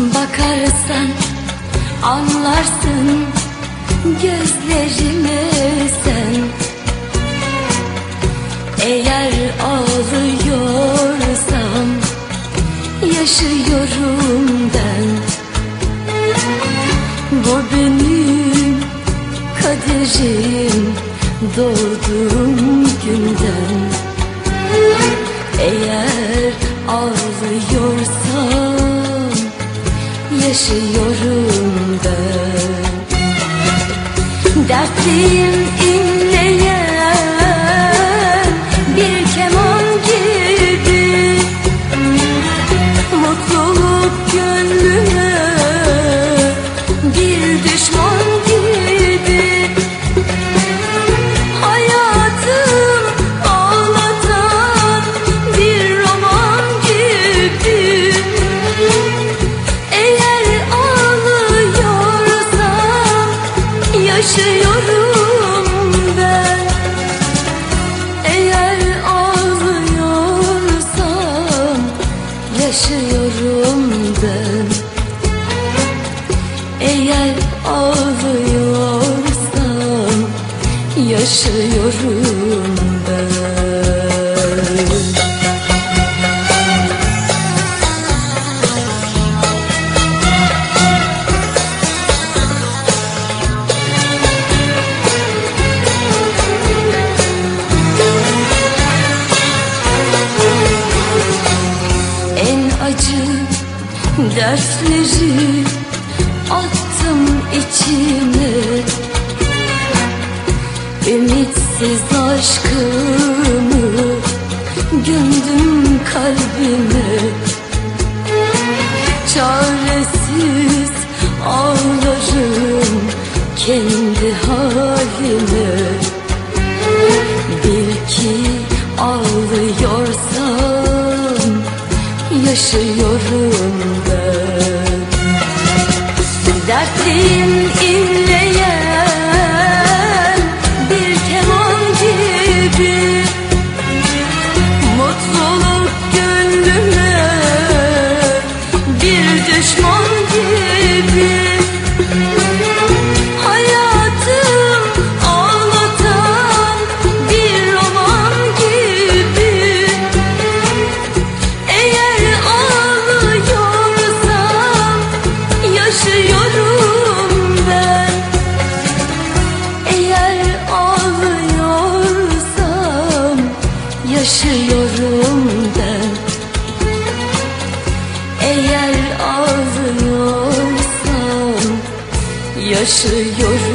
Bakarsan anlarsın gözlerime sen. Eğer ağlıyorsam yaşıyorum ben. Bu benim kaderim doğduğum günden. Eğer ağlıyorsam yaşıyorum ben Dertliyim yaşıyorum ben. En acı dersleri attım içime Ümitsiz aşkımı gömdüm kalbime. Çaresiz ağlarım kendi halime. Bil ki ağlıyorsam yaşıyorum ben. Dertliyim inleyen bir düşman gibi. Hayatım ağlatan bir roman gibi. Eğer ağlıyorsam yaşıyorum ben. Eğer ağlıyorsam yaşıyorum yaşıyorum